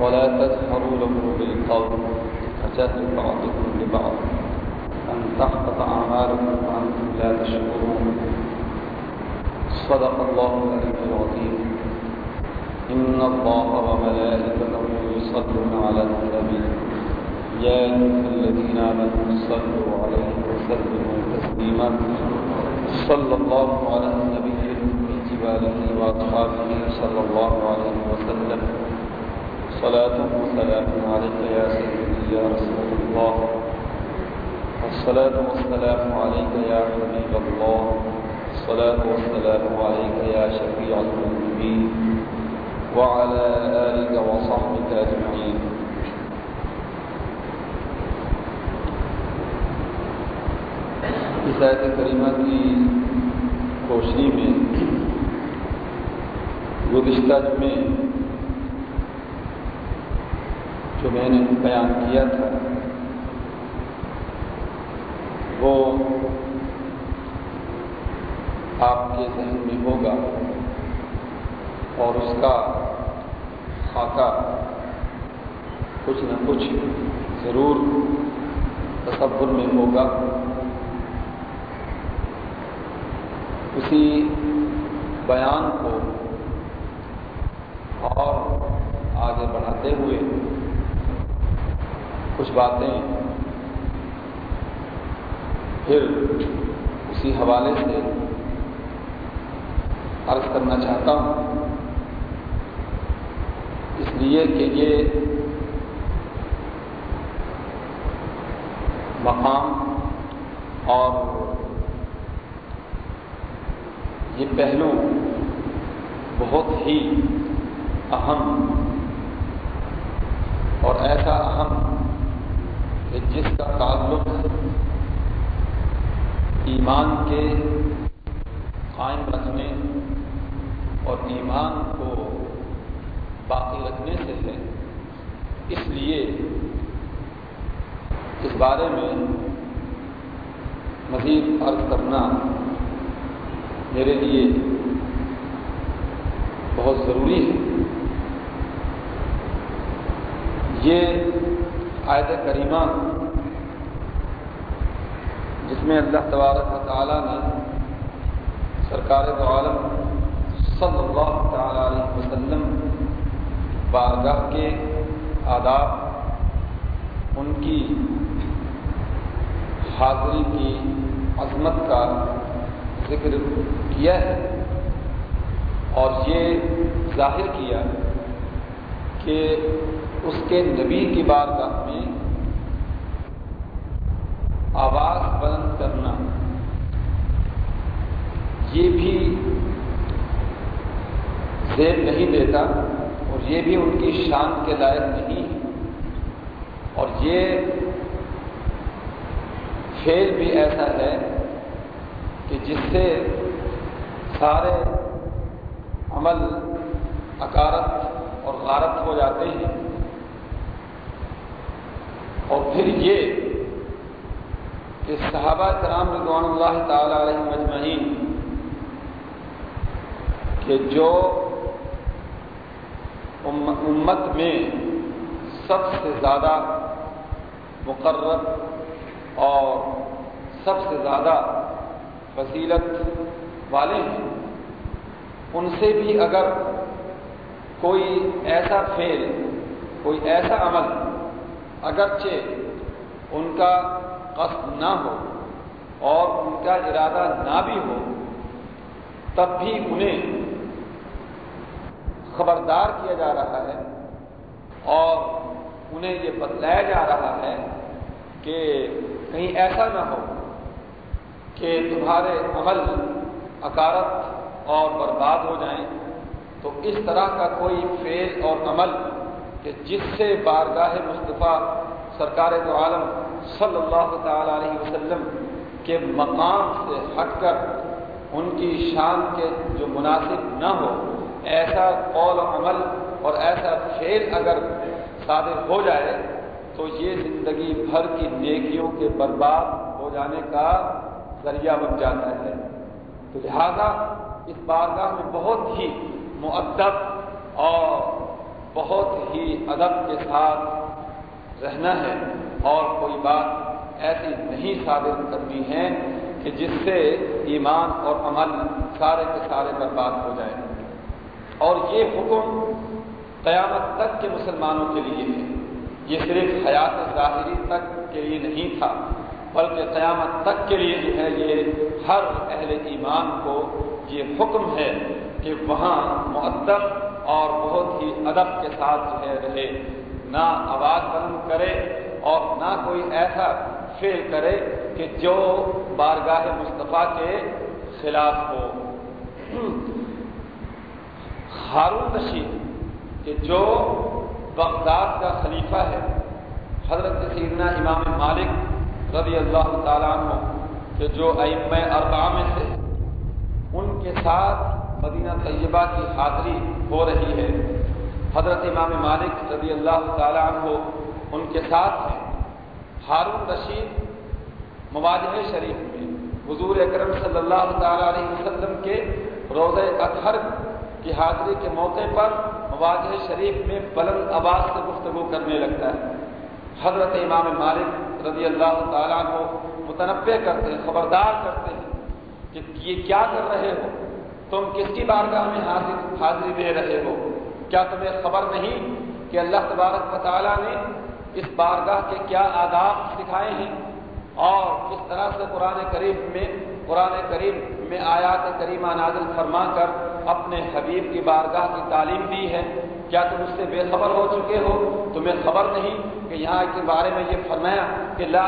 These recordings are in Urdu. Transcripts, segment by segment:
ولا تجهروا له بالقول كجهل بعضكم لبعض تحبط أعمالكم وأنتم لا تشكرون. صدق الله العلي العظيم. إن الله وملائكته يصلون على النبي. يا أيها الذين آمنوا صلوا عليه وسلموا تسليما. صلى الله على النبي بجباله وأصحابه صلى الله عليه وسلم. صلاة وسلام عليك يا سيدي يا رسول الله. الصلاة والسلام عليك يا حبيب الله. الصلاة والسلام عليك يا شفيع المذنبين وعلى آلك وصحبك أجمعين. اس آیت کریمہ کی روشنی میں، گزشتہ میں جو میں نے بیان کیا تھا وہ آپ کے ذہن میں ہوگا اور اس کا خاکہ کچھ نہ کچھ ضرور تصور میں ہوگا۔ اسی بیان کو اور آگے بڑھاتے ہوئے کچھ باتیں پھر اسی حوالے سے عرض کرنا چاہتا ہوں، اس لیے کہ یہ مقام اور یہ پہلو بہت ہی اہم اور ایسا اہم کہ جس کا تعلق ایمان کے قائم رکھنے اور ایمان کو باقی رکھنے سے ہے۔ اس لیے اس بارے میں مزید عرض کرنا میرے لیے بہت ضروری ہے۔ یہ آیت کریمہ میں اللہ تبارک و تعالیٰ نے سرکار دو عالم صلی اللہ تعالیٰ علیہ وسلم بارگاہ کے آداب، ان کی حاضری کی عظمت کا ذکر کیا ہے اور یہ ظاہر کیا کہ اس کے نبی کی بارگاہ میں آواز بلند کرنا یہ بھی زیب نہیں دیتا اور یہ بھی ان کی شان کے لائق نہیں ہے۔ اور یہ فیل بھی ایسا ہے کہ جس سے سارے عمل اکارت اور غارت ہو جاتے ہیں۔ اور پھر یہ کہ صحابہ کرام رضوان اللہ تعالی علیہ مجمعین کہ جو امت میں سب سے زیادہ مقرر اور سب سے زیادہ فضیلت والے ہیں، ان سے بھی اگر کوئی ایسا فعل، کوئی ایسا عمل اگرچہ ان کا قصد نہ ہو اور ان کا ارادہ نہ بھی ہو، تب بھی انہیں خبردار کیا جا رہا ہے اور انہیں یہ بتلایا جا رہا ہے کہ کہیں ایسا نہ ہو کہ تمہارے عمل اکارت اور برباد ہو جائیں تو اس طرح کا کوئی فعل اور عمل کہ جس سے بارگاہ مصطفیٰ سرکار تو عالم صلی اللہ تعالی علیہ وسلم کہ مقام سے ہٹ کر ان کی شان کے جو مناسب نہ ہو ایسا قول و عمل اور ایسا کھیل اگر صادر ہو جائے تو یہ زندگی بھر کی نیکیوں کے برباد ہو جانے کا ذریعہ بن جاتا ہے۔ تو لہذا اس بارگاہ میں بہت ہی معدب اور بہت ہی ادب کے ساتھ رہنا ہے اور کوئی بات ایسی نہیں صادر کرنی ہے کہ جس سے ایمان اور عمل سارے کے سارے برباد ہو جائے۔ اور یہ حکم قیامت تک کے مسلمانوں کے لیے ہے۔ یہ صرف حیات ظاہری تک کے لیے نہیں تھا، بلکہ قیامت تک کے لیے جو ہے۔ یہ ہر اہل ایمان کو یہ حکم ہے کہ وہاں معدب اور بہت ہی ادب کے ساتھ جو ہے رہے۔ نہ آواز بلند کرے اور نہ کوئی ایسا فیل کرے کہ جو بارگاہ مصطفیٰ کے خلاف ہو۔ ہارون رشید کہ جو بغداد کا خلیفہ ہے، حضرت سیدنا امام مالک رضی اللہ تعالیٰ عنہ، کہ جو ام اربع میں سے ان کے ساتھ مدینہ طیبہ کی حاضری ہو رہی ہے۔ حضرت امام مالک رضی اللہ تعالیٰ عنہ ان کے ساتھ ہیں۔ ہارون رشید مواجہ شریف میں حضور اکرم صلی اللہ تعالیٰ علیہ وسلم کے روزہ اطہر کی حاضری کے موقع پر مواجہ شریف میں بلند آواز سے گفتگو کرنے لگتا ہے۔ حضرت امام مالک رضی اللہ تعالیٰ کو متنوع کرتے ہیں، خبردار کرتے ہیں کہ یہ کیا کر رہے ہو؟ تم کس کی بارگاہ میں حاضر، حاضری دے رہے ہو؟ کیا تمہیں خبر نہیں کہ اللہ تبارک و تعالیٰ نے اس بارگاہ کے کیا آداب سکھائے ہیں؟ اور کس طرح سے قرآن کریم میں، قرآن کریم میں آیات کریمہ نازل فرما کر اپنے حبیب کی بارگاہ کی تعلیم دی ہے۔ کیا تم اس سے بے خبر ہو چکے ہو؟ تمہیں خبر نہیں کہ یہاں کے بارے میں یہ فرمایا کہ لا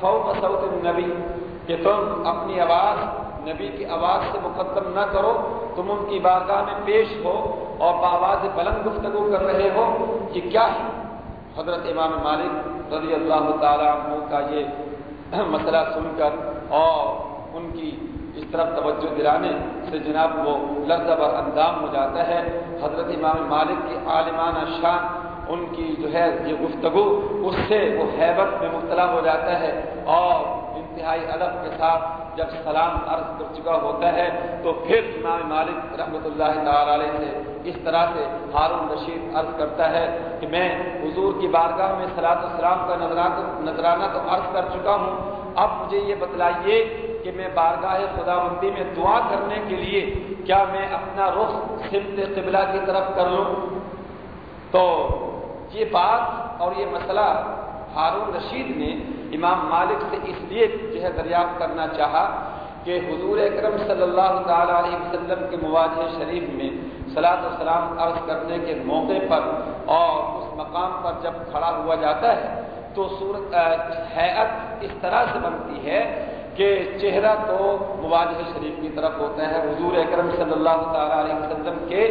فوق صوت النبی، کہ تم اپنی آواز، نبی کی آواز سے مقدم نہ کرو۔ تم ان کی بارگاہ میں پیش ہو اور بآواز بلند گفتگو کر رہے ہو۔ یہ کیا ہے؟ حضرت امام مالک رضی اللہ تعالیٰ عنہ کا یہ مسئلہ سن کر اور ان کی طرف توجہ دلانے سے جناب وہ لفظ بر اندام ہو جاتا ہے۔ حضرت امام مالک کی عالمانہ شان، ان کی جو ہے یہ گفتگو، اس سے وہ حیبت میں مبتلا ہو جاتا ہے اور انتہائی ادب کے ساتھ جب سلام عرض کر چکا ہوتا ہے، تو پھر امام مالک رحمۃ اللہ تعالی علیہ سے اس طرح سے ہارون رشید عرض کرتا ہے کہ میں حضور کی بارگاہ میں سلاد السلام کا نذرانہ تو عرض کر چکا ہوں۔ اب مجھے یہ بتلائیے کہ میں بارگاہ خدا بندی میں دعا کرنے کے لیے کیا میں اپنا رخ سمت قبلہ کی طرف کر لوں؟ تو یہ بات اور یہ مسئلہ ہارون رشید نے امام مالک سے اس لیے جو ہے دریافت کرنا چاہا کہ حضور اکرم صلی اللہ تعالی علیہ وسلم کے مواجہ شریف میں صلاح السلام عرض کرنے کے موقع پر اور اس مقام پر جب کھڑا ہوا جاتا ہے تو صورت حیت اس طرح سے بنتی ہے کہ چہرہ تو مواجہ شریف کی طرف ہوتا ہے، حضور اکرم صلی اللہ تعالیٰ علیہ وسلم کے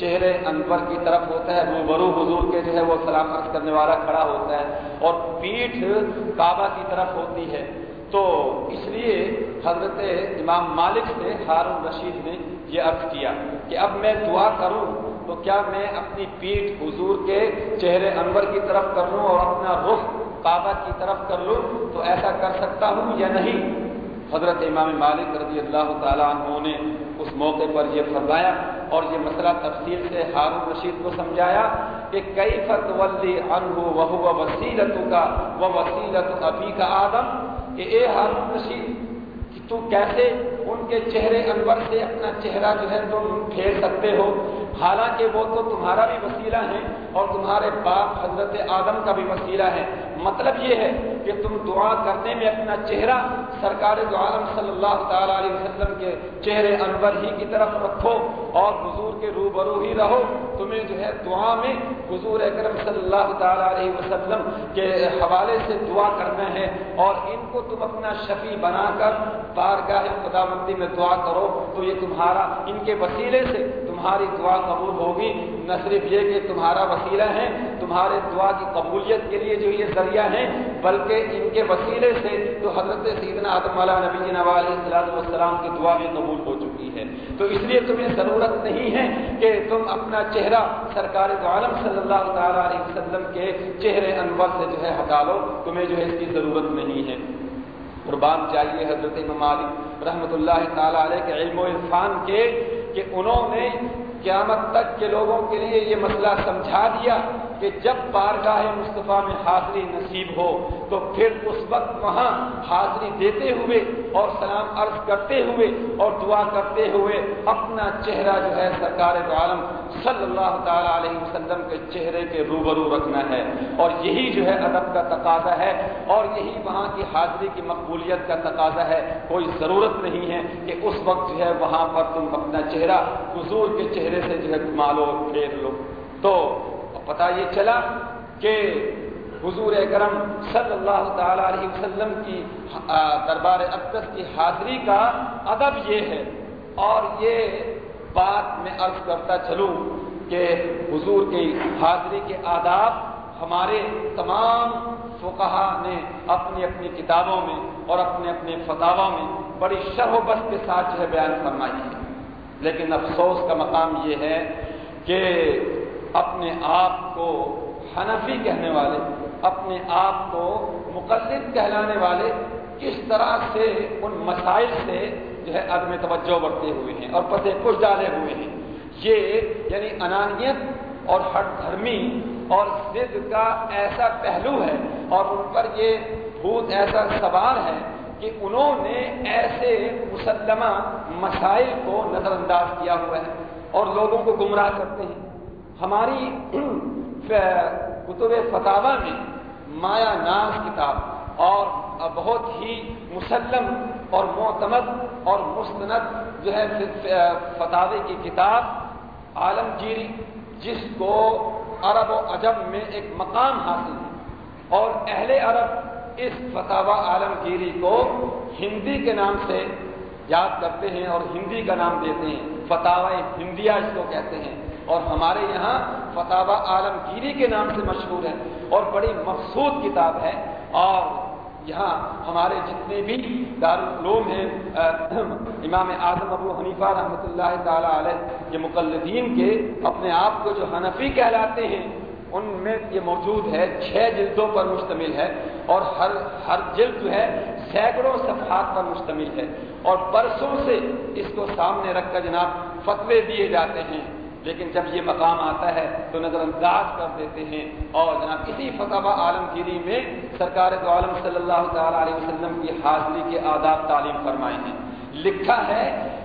چہرے انور کی طرف ہوتا ہے، روبرو حضور کے جو ہے وہ سلام عرض کرنے والا کھڑا ہوتا ہے اور پیٹھ کعبہ کی طرف ہوتی ہے۔ تو اس لیے حضرت امام مالک سے ہارون رشید نے یہ عرض کیا کہ اب میں دعا کروں تو کیا میں اپنی پیٹھ حضور کے چہرے انور کی طرف کر لوں اور اپنا رخ کعبہ کی طرف کر لوں؟ تو ایسا کر سکتا ہوں یا نہیں؟ حضرت امام مالک رضی اللہ تعالیٰ عنہ نے اس موقع پر یہ فرمایا اور یہ مسئلہ تفصیل سے ہارون رشید کو سمجھایا کہ کئی فت ولی انہو وہ وسیلت کا وہ وسیلت ابھی کا آدم کہ اے ہارون رشید، کہ تو کیسے ان کے چہرے انور سے اپنا چہرہ جو ہے تم پھیر سکتے ہو؟ حالانکہ وہ تو تمہارا بھی وسیلہ ہے اور تمہارے باپ حضرت آدم کا بھی وسیلہ ہے۔ مطلب یہ ہے کہ تم دعا کرنے میں اپنا چہرہ سرکار دو عالم صلی اللہ تعالیٰ علیہ وسلم کے چہرے انور ہی کی طرف رکھو اور حضور کے روبرو ہی رہو۔ تمہیں جو ہے دعا میں حضور اکرم صلی اللہ تعالیٰ علیہ وسلم کے حوالے سے دعا کرنا ہے اور ان کو تم اپنا شفیع بنا کر بارگاہ خدا مندی میں دعا کرو تو یہ تمہارا ان کے وسیلے سے تمہاری دعا قبول ہوگی، نہ صرف یہ کہ تمہارا وسیلہ ہے، تمہارے دعا کی قبولیت کے لیے جو یہ ذریعہ ہیں، بلکہ ان کے وسیلے سے تو حضرت سیدنا آدم والا نبی نواز والسلام کی دعا بھی قبول ہو چکی ہے۔ تو اس لیے تمہیں ضرورت نہیں ہے کہ تم اپنا چہرہ سرکار عالم صلی اللہ تعالیٰ علیہ وسلم کے چہرے انور سے جو ہے ہٹا لو، تمہیں جو ہے اس کی ضرورت نہیں ہے۔ قربان چاہیے حضرت مالک رحمۃ اللہ تعالی علیہ کے علم و عرفان کے کہ انہوں نے قیامت تک کے لوگوں کے لیے یہ مسئلہ سمجھا دیا کہ جب بارگاہ مصطفیٰ میں حاضری نصیب ہو، تو پھر اس وقت وہاں حاضری دیتے ہوئے اور سلام عرض کرتے ہوئے اور دعا کرتے ہوئے اپنا چہرہ جو ہے سرکار عالم صلی اللہ تعالی علیہ وسلم کے چہرے کے روبرو رکھنا ہے۔ اور یہی جو ہے ادب کا تقاضا ہے اور یہی وہاں کی حاضری کی مقبولیت کا تقاضا ہے۔ کوئی ضرورت نہیں ہے کہ اس وقت جو ہے وہاں پر تم اپنا چہرہ حضور کے چہرے سے جو ہے مالو پھیر لو۔ تو پتہ یہ چلا کہ حضور اکرم صلی اللہ تعالی علیہ وسلم کی دربار اقدس کی حاضری کا ادب یہ ہے۔ اور یہ بات میں عرض کرتا چلوں کہ حضور کی حاضری کے آداب ہمارے تمام فقہا نے اپنی اپنی کتابوں میں اور اپنے اپنے فتوا میں بڑی شرح و بس کے ساتھ جو ہے بیان فرمائی ہے۔ لیکن افسوس کا مقام یہ ہے کہ اپنے آپ کو حنفی کہنے والے، اپنے آپ کو مقلد کہلانے والے کس طرح سے ان مسائل سے جو ہے عدم توجہ بڑھتے ہوئے ہیں اور پتے کچھ ڈالے ہوئے ہیں۔ یہ یعنی انانیت اور ہٹ دھرمی اور ضد کا ایسا پہلو ہے اور ان پر یہ بھوت ایسا سوال ہے کہ انہوں نے ایسے مسلمہ مسائل کو نظر انداز کیا ہوا ہے اور لوگوں کو گمراہ کرتے ہیں۔ ہماری کتب فتح میں مایا ناز کتاب اور بہت ہی مسلم اور معتمد اور مستند جو ہے فتح کی کتاب عالمگیری جس کو عرب و عجب میں ایک مقام حاصل ہے اور اہل عرب اس فتح عالمگیری کو ہندی کے نام سے یاد کرتے ہیں اور ہندی کا نام دیتے ہیں فتح ہندیہ اس کو کہتے ہیں۔ اور ہمارے یہاں فتح عالمگیری کے نام سے مشہور ہے اور بڑی مقصود کتاب ہے اور یہاں ہمارے جتنے بھی دارالعلوم ہیں امام اعظم ابو حنیفہ رحمۃ اللہ تعالی علیہ کے مقلدین کے اپنے آپ کو جو حنفی کہلاتے ہیں، ان میں یہ موجود ہے، چھ جلدوں پر مشتمل ہے اور ہر ہر جلد جو ہے سینکڑوں صفحات پر مشتمل ہے اور برسوں سے اس کو سامنے رکھ کر جناب فتوے دیے جاتے ہیں۔ لیکن جب یہ مقام آتا ہے تو نظر انداز کر دیتے ہیں اور جناب اسی فتح عالمگیری میں سرکار تو عالم صلی اللہ تعالی علیہ وسلم کی حاضری کے آداب تعلیم فرمائے ہیں۔ لکھا ہے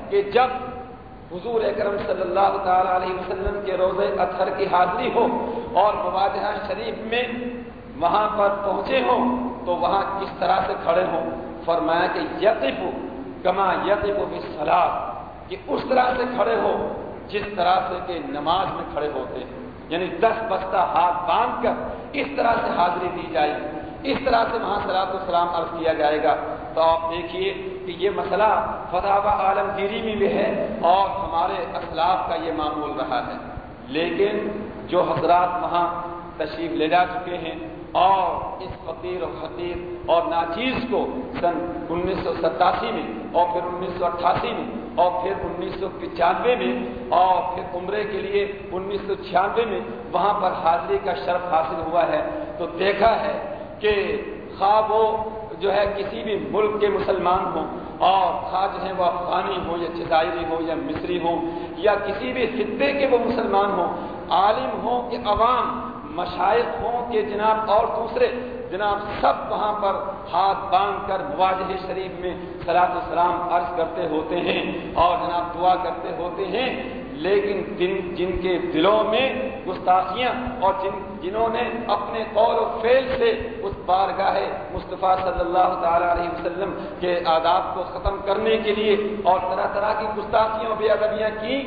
کہ جب حضور اکرم صلی اللہ تعالی علیہ وسلم کے روزے اطہر کی حاضری ہو اور مواجہ شریف میں وہاں پر پہنچے ہوں تو وہاں کس طرح سے کھڑے ہوں؟ فرمایا کہ یقف کما یقف و کہ اس طرح سے کھڑے ہو جس طرح سے کہ نماز میں کھڑے ہوتے ہیں یعنی دس بستہ ہاتھ باندھ کر اس طرح سے حاضری دی جائے گی۔ اس طرح سے وہاں سلاط السلام عرض کیا جائے گا۔ تو آپ دیکھیے کہ یہ مسئلہ فتح عالمگیری میں بھی ہے اور ہمارے اسلاف کا یہ معمول رہا ہے۔ لیکن جو حضرات وہاں تشریف لے جا چکے ہیں اور اس فقیر و خطیر اور ناچیز کو سن انیس سو ستاسی میں اور پھر انیس سو اٹھاسی میں اور پھر انیس سو پچانوے میں اور پھر عمرے کے لیے انیس سو چھیانوے میں وہاں پر حاضری کا شرف حاصل ہوا ہے۔ تو دیکھا ہے کہ خواب وہ جو ہے کسی بھی ملک کے مسلمان ہوں اور خواہ جو ہے وہ افغانی ہوں یا چدائری ہو یا مصری ہوں یا کسی بھی خطے کے وہ مسلمان ہوں، عالم ہوں کہ عوام، مشائق ہوں کہ جناب اور دوسرے جناب، سب وہاں پر ہاتھ باندھ کر مواجہ شریف میں سلاط السلام عرض کرتے ہوتے ہیں اور جناب دعا کرتے ہوتے ہیں، لیکن جن جن کے دلوں میں گستاخیاں اور جن، جنہوں نے اپنے قول و فیل سے اس بارگاہ مصطفیٰ صلی اللہ تعالی علیہ وسلم کے آداب کو ختم کرنے کے لیے اور طرح طرح کی گستاخیوں بے ادبیاں کی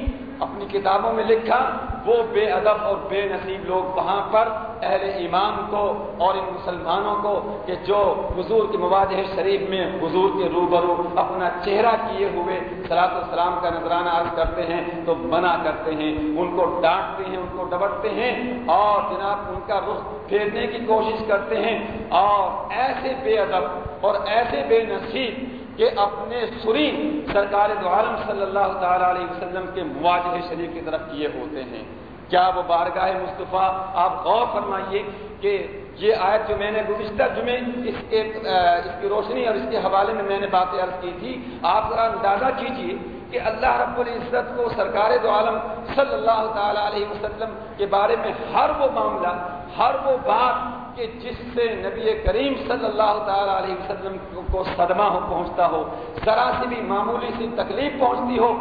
اپنی کتابوں میں لکھا، وہ بے ادب اور بے نصیب لوگ وہاں پر اہل ایمان کو اور ان مسلمانوں کو کہ جو حضور کے مواجہ شریف میں حضور کے روبرو اپنا چہرہ کیے ہوئے سلاط السلام کا نذرانہ عرض کرتے ہیں، تو منع کرتے ہیں، ان کو ڈانٹتے ہیں، ان کو ڈبٹتے ہیں اور جناب ان کا رخ پھیرنے کی کوشش کرتے ہیں اور ایسے بے ادب اور ایسے بے نصیب کہ اپنے سری سرکار دو عالم صلی اللہ تعالی علیہ وسلم کے مواجہ شریف کی طرف کیے ہوتے ہیں۔ کیا وہ بارگاہ مصطفیٰ، آپ غور فرمائیے کہ یہ آیت جو میں نے گزشتہ جمعے، اس کے اس کی روشنی اور اس کے حوالے میں میں نے باتیں عرض کی تھی۔ آپ ذرا اندازہ کیجیے کہ اللہ رب العزت کو سرکار دو عالم صلی اللہ تعالی علیہ وسلم کے بارے میں ہر وہ معاملہ، ہر وہ بات کہ جس سے نبی کریم صلی اللہ تعالی علیہ وسلم کو صدمہ ہو پہنچتا ہو، ذرا سی بھی معمولی سی تکلیف پہنچتی ہو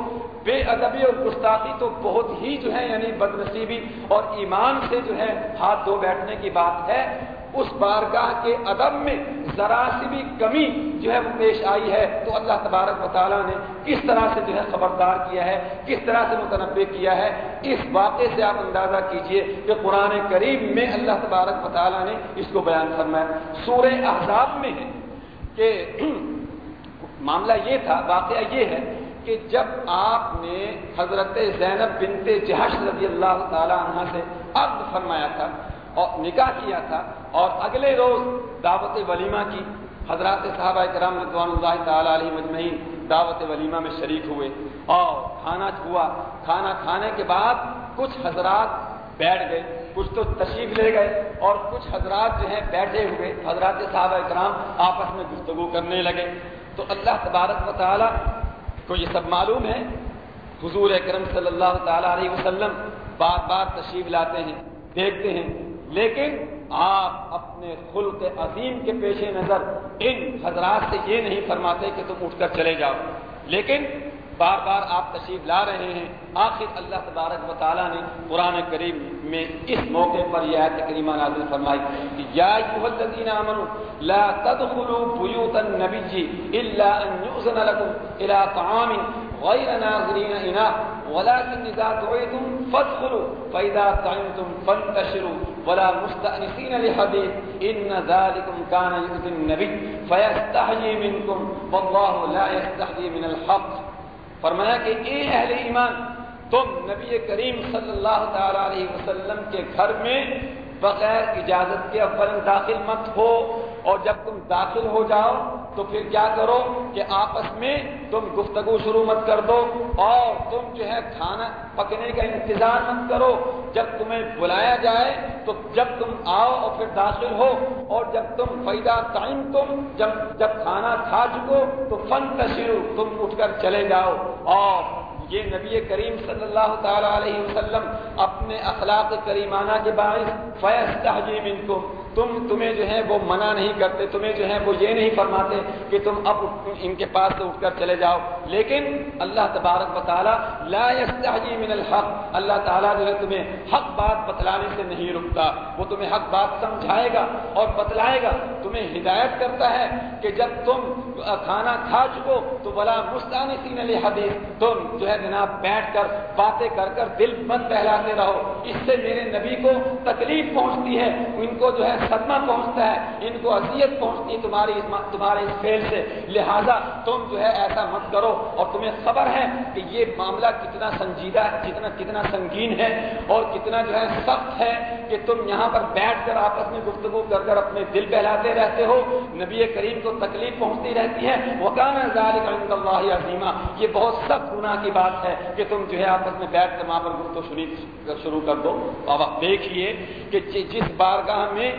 بے ادبی اور گستاخی تو بہت ہی جو ہے یعنی بد نصیبی اور ایمان سے جو ہے ہاتھ دھو بیٹھنے کی بات ہے، اس بارگاہ کے ادب میں ذرا سی بھی کمی جو ہے وہ پیش آئی ہے۔ تو اللہ تبارک و تعالیٰ نے کس طرح سے جو ہے خبردار کیا ہے، کس طرح سے متنوع کیا ہے، اس واقعے سے آپ اندازہ کیجیے کہ قرآن قریب میں اللہ تبارک و تعالیٰ نے اس کو بیان فرمایا۔ سورہ احزاب میں ہے کہ معاملہ یہ تھا، واقعہ یہ ہے کہ جب آپ نے حضرت زینب بنت جہش رضی اللہ تعالی عنہ سے عقد فرمایا تھا اور نکاح کیا تھا اور اگلے روز دعوت ولیمہ کی، حضرات صحابہ کرام رضوان اللہ تعالی علیہ مجمعین دعوت ولیمہ میں شریک ہوئے اور کھانا ہوا۔ کھانا کھانے کے بعد کچھ حضرات بیٹھ گئے، کچھ تو تشریف لے گئے اور کچھ حضرات جو ہیں بیٹھے ہوئے، حضرات صحابہ کرام آپس میں گفتگو کرنے لگے۔ تو اللہ تبارک و تعالی کو یہ سب معلوم ہے۔ حضور اکرم صلی اللہ تعالی علیہ وسلم بار بار تشریف لاتے ہیں، دیکھتے ہیں۔ لیکن آپ اپنے خلق عظیم کے پیش نظر ان حضرات سے یہ نہیں فرماتے کہ تم اٹھ کر چلے جاؤ۔ لیکن بار بار آپ تشریف لا رہے ہیں۔ آخر اللہ تبارک و تعالیٰ نے قرآن کریم میں اس موقع پر یہ آیت کریمہ نازل فرمائی کہ یا الذین آمنوا، لا تدخلوا بیوت النبی الا ان یؤذن لكم الى طعام غیر ناظرین اناء ولكن اذا دعيتم فادخلوا، فاذا طعمتم فانتشروا، ولا مستأنسين لحديث ان ذلكم كان يؤذي النبي فيستحيي منكم والله لا يستحيي من الحق۔ فرمایا کہ اے اہل ایمان، تم نبی کریم صلی اللہ تعالی علیہ وسلم کے گھر میں بغیر اجازت کے اول داخل مت ہو اور جب تم داخل ہو جاؤ تو پھر کیا کرو کہ آپس میں تم گفتگو شروع مت کر دو اور تم جو ہے کھانا پکنے کا انتظار مت کرو۔ جب تمہیں بلایا جائے تو جب تم آؤ اور پھر داخل ہو اور جب تم فائدہ ٹائم تم جب جب کھانا کھا چکو تو فن تشرو تم اٹھ کر چلے جاؤ۔ اور یہ نبی کریم صلی اللہ تعالی علیہ وسلم اپنے اخلاق کریمانہ کے باعث فیض تحجیم ان کو تم تمہیں جو ہے وہ منع نہیں کرتے، تمہیں جو ہے وہ یہ نہیں فرماتے کہ تم اب ان کے پاس سے اٹھ کر چلے جاؤ۔ لیکن اللہ تبارک و تعالیٰ لا يستحجی من الحق، اللہ تعالیٰ جو ہے تمہیں حق بات بتلانے سے نہیں رکتا وہ تمہیں حق بات سمجھائے گا اور بتلائے گا۔ تمہیں ہدایت کرتا ہے کہ جب تم کھانا کھا چکو تو بلا مستانی سین حدیث تم جو ہے جناب بیٹھ کر باتیں کر کر دل بند بہلاتے رہو۔ اس سے میرے نبی کو تکلیف پہنچتی ہے، ان کو جو ہے صدمہ پہنچتا ہے، ان کو اذیت پہنچتی ہے تمہاری تمہارے اس فیل سے۔ لہذا تم جو ہے ایسا مت کرو۔ اور تمہیں خبر ہے کہ یہ معاملہ کتنا سنجیدہ ہے، کتنا کتنا سنگین ہے اور کتنا جو ہے سخت ہے کہ تم یہاں پر بیٹھ کر آپس میں گفتگو کر کر اپنے دل بہلاتے رہتے ہو۔ نبی کریم کو تکلیف پہنچتی رہتی ہے۔ وہ کام اللہ عظیمہ یہ بہت سخت گناہ کی بات ہے کہ تم جو ہے آپس میں بیٹھ کر وہاں پر گفتگو شروع کر دو۔ اب آپ دیکھیے کہ جس بارگاہ میں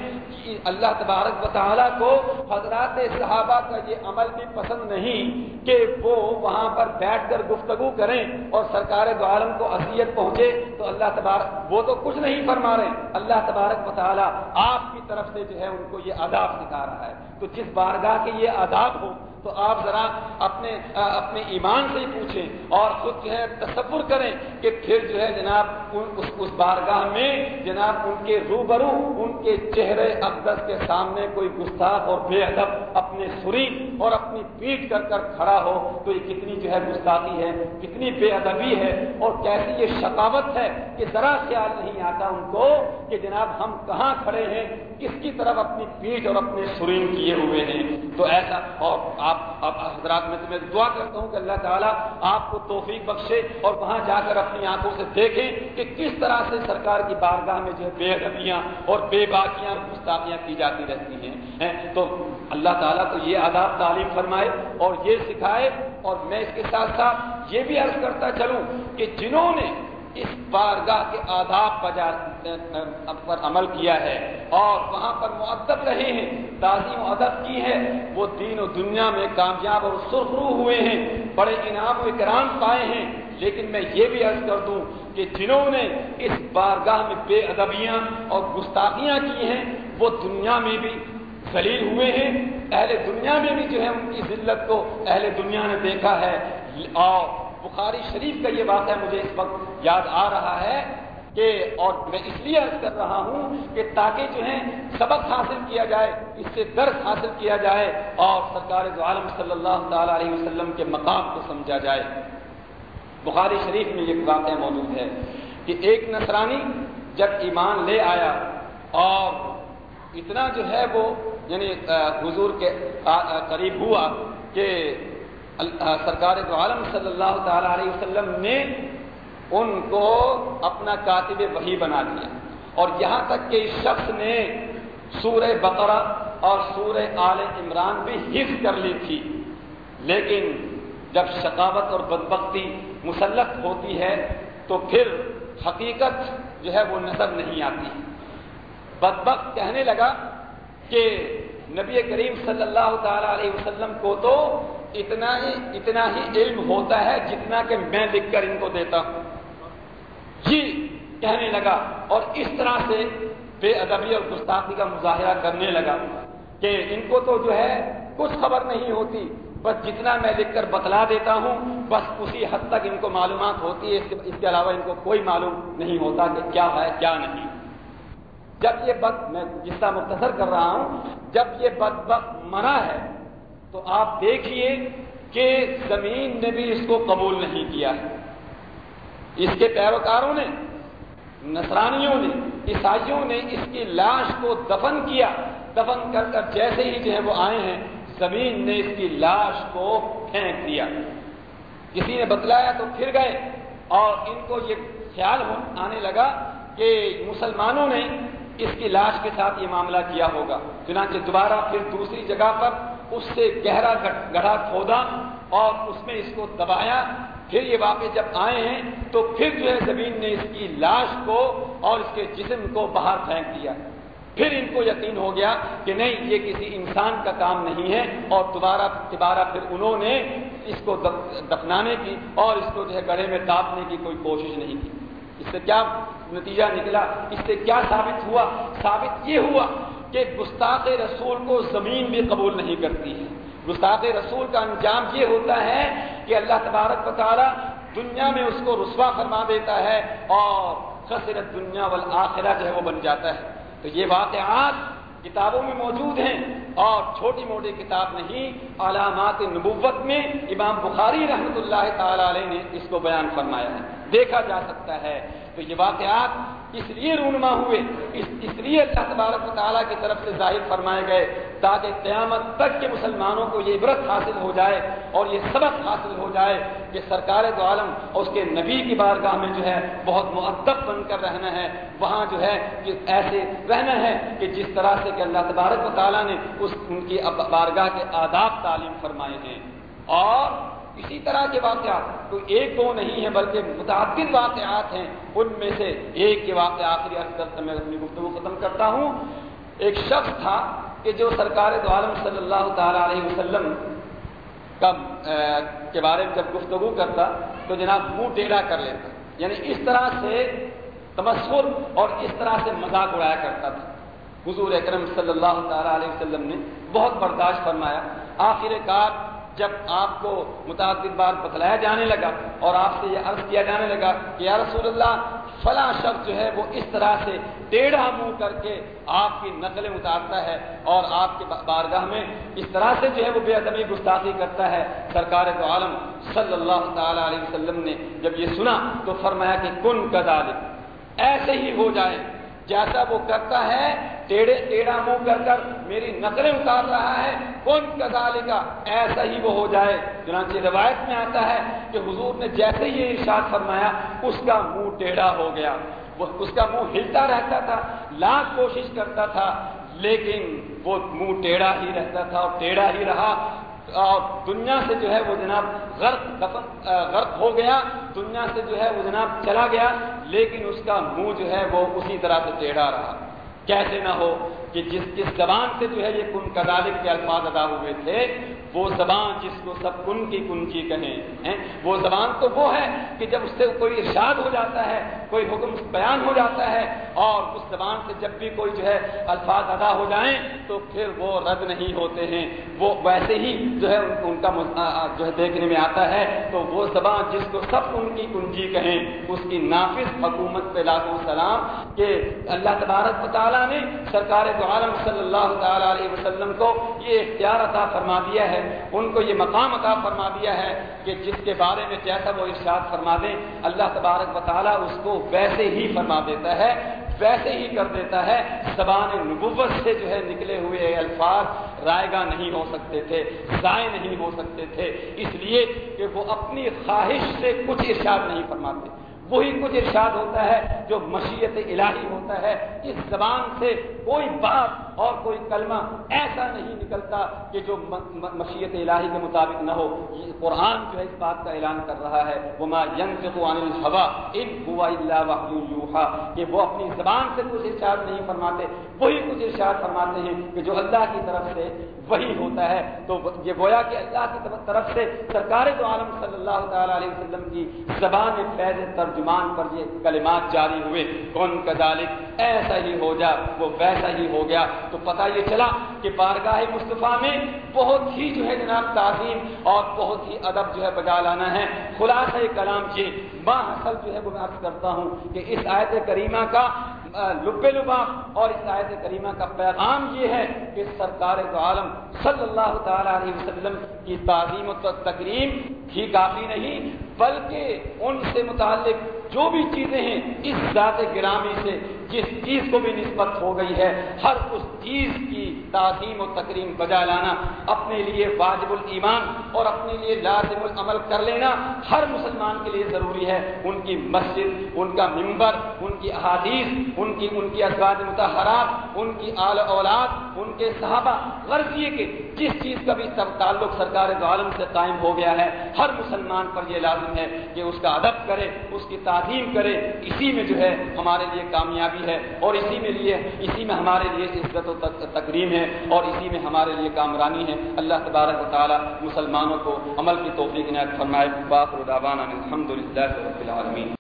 اللہ تبارک و تعالیٰ کو حضرات صحابہ کا یہ عمل بھی پسند نہیں کہ وہ وہاں پر بیٹھ کر گفتگو کریں اور سرکار دو عالم کو اذیت پہنچے تو اللہ تبارک وہ تو کچھ نہیں فرما رہے اللہ تبارک و تعالیٰ آپ کی طرف سے جو ہے ان کو یہ عذاب سکھا رہا ہے۔ تو جس بارگاہ کے یہ عذاب ہو تو آپ ذرا اپنے اپنے ایمان سے ہی پوچھیں اور خود جو ہے تصور کریں کہ پھر جو ہے جناب اس اس بارگاہ میں جناب ان کے روبرو، ان کے چہرے اقدس کے سامنے کوئی گستاخ اور بے ادب اپنے سری اور اپنی پیٹ کر کر کھڑا ہو تو یہ کتنی جو ہے گستاخی ہے، کتنی بے ادبی ہے اور کیسی یہ شکاوت ہے کہ ذرا خیال نہیں آتا ان کو کہ جناب ہم کہاں کھڑے ہیں، کس کی طرف اپنی پیٹ اور اپنے سرین کیے ہوئے ہیں۔ تو ایسا اور آپ حضرات میں تمہیں دعا کرتا ہوں کہ اللہ تعالیٰ آپ کو توفیق بخشے اور وہاں جا کر اپنی آنکھوں سے دیکھیں کہ کس طرح سے سرکار کی بارگاہ میں جو ہے بے ادبیاں اور بے باقیاں اور گستاخیاں کی جاتی رہتی ہیں تو اللہ تعالیٰ تو یہ آداب تعلیم فرمائے اور یہ سکھائے اور میں اس کے ساتھ ساتھ یہ بھی عرض کرتا چلوں کہ جنہوں نے اس بارگاہ کے آداب پر عمل کیا ہے اور وہاں پر معدب رہے ہیں، تعظیم و ادب کی ہے۔ وہ دین و دنیا میں کامیاب اور سرخرو ہوئے ہیں، بڑے انعام و اکرام پائے ہیں۔ لیکن میں یہ بھی عرض کر دوں کہ جنہوں نے اس بارگاہ میں بے ادبیاں اور گستاخیاں کی ہیں، وہ دنیا میں بھی ذلیل ہوئے ہیں۔ اہل دنیا میں بھی جو ہے، ان کی ذلت کو اہل دنیا نے دیکھا ہے۔ اور بخاری شریف کا یہ واقعہ مجھے اس وقت یاد آ رہا ہے کہ اور میں اس لیے عرض کر رہا ہوں کہ تاکہ جو ہے سبق حاصل کیا جائے، اس سے درس حاصل کیا جائے اور سرکار عالم صلی اللہ تعالی علیہ وسلم کے مقام کو سمجھا جائے۔ بخاری شریف میں یہ واقعہ موجود ہے کہ ایک نصرانی جب ایمان لے آیا اور اتنا جو ہے وہ یعنی حضور کے قریب ہوا کہ سرکار دو عالم صلی اللہ تعالی علیہ وسلم نے ان کو اپنا کاتب وہی بنا دیا۔ اور یہاں تک کہ اس شخص نے سورہ بقرہ اور سورہ آل عمران بھی حفظ کر لی تھی۔ لیکن جب شقاوت اور بدبختی مسلط ہوتی ہے تو پھر حقیقت جو ہے وہ نظر نہیں آتی۔ بدبخت کہنے لگا کہ نبی کریم صلی اللہ تعالی علیہ وسلم کو تو اتنا ہی اتنا ہی علم ہوتا ہے جتنا کہ میں لکھ کر ان کو دیتا ہوں۔ جی کہنے لگا اور اس طرح سے بے ادبی اور گستاخی کا مظاہرہ کرنے لگا کہ ان کو تو جو ہے کچھ خبر نہیں ہوتی، بس جتنا میں لکھ کر بتلا دیتا ہوں، بس اسی حد تک ان کو معلومات ہوتی ہے۔ اس کے علاوہ ان کو کوئی معلوم نہیں ہوتا کہ کیا ہے، کیا نہیں۔ جب یہ بد میں جس طرح مختصر کر رہا ہوں، جب یہ بد منع ہے تو آپ دیکھیے کہ زمین نے بھی اس کو قبول نہیں کیا ہے۔ اس کے پیروکاروں نے، نصرانیوں نے، عیسائیوں نے اس کی لاش کو دفن کیا۔ دفن کر کر جیسے ہی جو ہے وہ آئے ہیں، زمین نے اس کی لاش کو پھینک دیا۔ کسی نے بتلایا تو پھر گئے۔ اور ان کو یہ خیال آنے لگا کہ مسلمانوں نے اس کی لاش کے ساتھ یہ معاملہ کیا ہوگا۔ چنانچہ دوبارہ پھر دوسری جگہ پر اس سے گہرا گڑھا کھودا اور اس میں اس کو دبایا۔ پھر یہ واپس جب آئے ہیں تو پھر جو ہے زمین نے اس کی لاش کو اور اس کے جسم کو باہر پھینک دیا۔ پھر ان کو یقین ہو گیا کہ نہیں، یہ کسی انسان کا کام نہیں ہے اور دوبارہ دوبارہ پھر انہوں نے اس کو دفنانے کی اور اس کو جو ہے گڑھے میں تاپنے کی کوئی کوشش نہیں کی۔ اس سے کیا نتیجہ نکلا؟ اس سے کیا ثابت ہوا؟ ثابت یہ ہوا کہ گستاخ رسول کو زمین بھی قبول نہیں کرتی ہے۔ گستاخ رسول کا انجام یہ ہوتا ہے کہ اللہ تبارک و تعالی دنیا میں اس کو رسوا فرما دیتا ہے اور خسرت دنیا والآخرہ جو ہے وہ بن جاتا ہے۔ تو یہ واقعات کتابوں میں موجود ہیں اور چھوٹی موٹی کتاب نہیں، علامات نبوت میں امام بخاری رحمۃ اللہ تعالی علیہ نے اس کو بیان فرمایا ہے۔ دیکھا جا سکتا ہے۔ تو یہ واقعات اس لیے رونما ہوئے، اس اس لیے اللہ تبارک و تعالیٰ کی طرف سے ظاہر فرمائے گئے تاکہ قیامت تک کے مسلمانوں کو یہ عبرت حاصل ہو جائے اور یہ سبق حاصل ہو جائے کہ سرکار دو عالم اور اس کے نبی کی بارگاہ میں جو ہے بہت معدب بن کر رہنا ہے، وہاں جو ہے کہ ایسے رہنا ہے کہ جس طرح سے کہ اللہ تبارک و تعالیٰ نے اس ان کی بارگاہ کے آداب تعلیم فرمائے ہیں۔ اور اسی طرح کے واقعات کوئی ایک دو نہیں ہیں بلکہ متعدد واقعات ہیں ان میں سے ایک کے واقع آخری میں اپنی گفتگو ختم کرتا ہوں۔ ایک شخص تھا کہ جو سرکار دو عالم صلی اللہ تعالی علیہ وسلم کا کے بارے میں جب گفتگو کرتا تو جناب منہ ٹیڑھا کر لیتا۔ یعنی اس طرح سے تمسر اور اس طرح سے مذاق اڑایا کرتا تھا۔ حضور اکرم صلی اللہ تعالی علیہ وسلم نے بہت برداشت فرمایا۔ آخر کار جب آپ کو متعدد بار بتلایا جانے لگا اور آپ سے یہ عرض کیا جانے لگا کہ یا رسول اللہ، فلاں شخص جو ہے وہ اس طرح سے ٹیڑھا منہ کر کے آپ کی نقلیں اتارتا ہے اور آپ کے بارگاہ میں اس طرح سے جو ہے وہ بے ادبی گستاخی کرتا ہے۔ سرکار تو عالم صلی اللہ تعالی علیہ وسلم نے جب یہ سنا تو فرمایا کہ کن کا ایسے ہی ہو جائے جیسا وہ کرتا ہے ٹیڑے ٹیڑھا منہ کر کر میری نقلیں اتار رہا ہے، کون کزال کا ایسا ہی وہ ہو جائے۔ چنانچہ روایت میں آتا ہے کہ حضور نے جیسے ہی ارشاد فرمایا، اس کا منہ ٹیڑھا ہو گیا۔ وہ اس کا منہ ہلتا رہتا تھا، لاکھ کوشش کرتا تھا، لیکن وہ منہ ٹیڑھا ہی رہتا تھا اور ٹیڑھا ہی رہا۔ اور دنیا سے جو ہے وہ جناب غرق، دفن غرق ہو گیا۔ دنیا سے جو ہے وہ جناب چلا گیا، لیکن اس کا منہ جو ہے وہ اسی طرح سے ٹیڑھا رہا۔ کیسے نہ ہو کہ جس جس زبان سے جو ہے یہ کن کدالک کے الفاظ ادا ہوئے تھے، وہ زبان جس کو سب کن کی کنجی کہیں وہ زبان تو وہ ہے کہ جب اس سے کوئی ارشاد ہو جاتا ہے، کوئی حکم بیان ہو جاتا ہے اور اس زبان سے جب بھی کوئی جو ہے الفاظ ادا ہو جائیں تو پھر وہ رد نہیں ہوتے ہیں۔ وہ ویسے ہی جو ہے ان کا جو ہے دیکھنے میں آتا ہے، تو وہ زبان جس کو سب ان کی کنجی کہیں، اس کی نافذ حکومت پہ لاکھوں سلام کہ اللہ تبارک تعالیٰ نے سرکار عالم صلی اللہ تعالی علیہ وسلم کو یہ اختیار عطا فرما دیا ہے، ان کو یہ مقام عطا فرما دیا ہے کہ جس کے بارے میں جیسا وہ ارشاد فرما دیں، اللہ تبارک و تعالیٰ اس کو ویسے ہی فرما دیتا ہے، ویسے ہی کر دیتا ہے۔ زبان نبوت سے جو ہے نکلے ہوئے الفاظ رائے گاہ نہیں ہو سکتے تھے، ضائع نہیں ہو سکتے تھے۔ اس لیے کہ وہ اپنی خواہش سے کچھ ارشاد نہیں فرماتے۔ وہی کچھ ارشاد ہوتا ہے جو مشیت الہی ہوتا ہے، اس زبان سے کوئی بات اور کوئی کلمہ ایسا نہیں نکلتا کہ جو مشیت الہی کے مطابق نہ ہو۔ یہ قرآن جو ہے، اس بات کا اعلان کر رہا ہے۔ وہ ماں الحوا ان ہوا اللہ کہ وہ اپنی زبان سے کچھ ارشاد نہیں فرماتے، وہی کچھ ارشاد فرماتے ہیں کہ جو اللہ کی طرف سے وہی ہوتا ہے۔ تو یہ گویا کہ اللہ کی طرف سے سرکار دو عالم صلی اللہ تعالی علیہ وسلم کی زبان فیض ترجمان پر یہ کلمات جاری ہوئے۔ کون کذالک؟ ایسا ہی ہو جا، وہ ویسا ہی ہو گیا۔ تو پتہ یہ چلا کہ بارگاہ مصطفیٰ میں بہت ہی جو ہے جناب تعظیم اور بہت ہی ادب جو ہے بجا لانا ہے۔ خلاصہ کلام یہ ماں اصل جو ہے وہ میں عرض کرتا ہوں کہ اس آیت کریمہ کا لب لبا اور اس آیت کریمہ کا پیغام یہ ہے کہ سرکار تو عالم صلی اللہ تعالی علیہ وسلم کی تعظیم و تقریم ہی کافی نہیں بلکہ ان سے متعلق جو بھی چیزیں ہیں اس ذات گرامی سے جس چیز کو بھی نسبت ہو گئی ہے، ہر اس چیز کی تعظیم و تقریم بجا لانا اپنے لیے واجب الایمان اور اپنے لیے لازم العمل کر لینا ہر مسلمان کے لیے ضروری ہے۔ ان کی مسجد، ان کا ممبر ان کی احادیث، ان کی ان کی ازواج متحرات ان کی آل اولاد، ان کے صحابہ غرض یہ کہ جس چیز کا بھی سب تعلق سرکار عالم سے قائم ہو گیا ہے، ہر مسلمان پر یہ لازم ہے کہ اس کا ادب کرے، اس کی تعظیم کرے۔ اسی میں جو ہے ہمارے لیے کامیابی ہے اور اسی میں لیے، اسی میں ہمارے لیے عزت و تقریم ہے اور اسی میں ہمارے لیے کامرانی ہے۔ اللہ تبارک و تعالیٰ مسلمانوں کو عمل کی توفیق عنایت فرمائے باخر الحمد للہ رب العالمین۔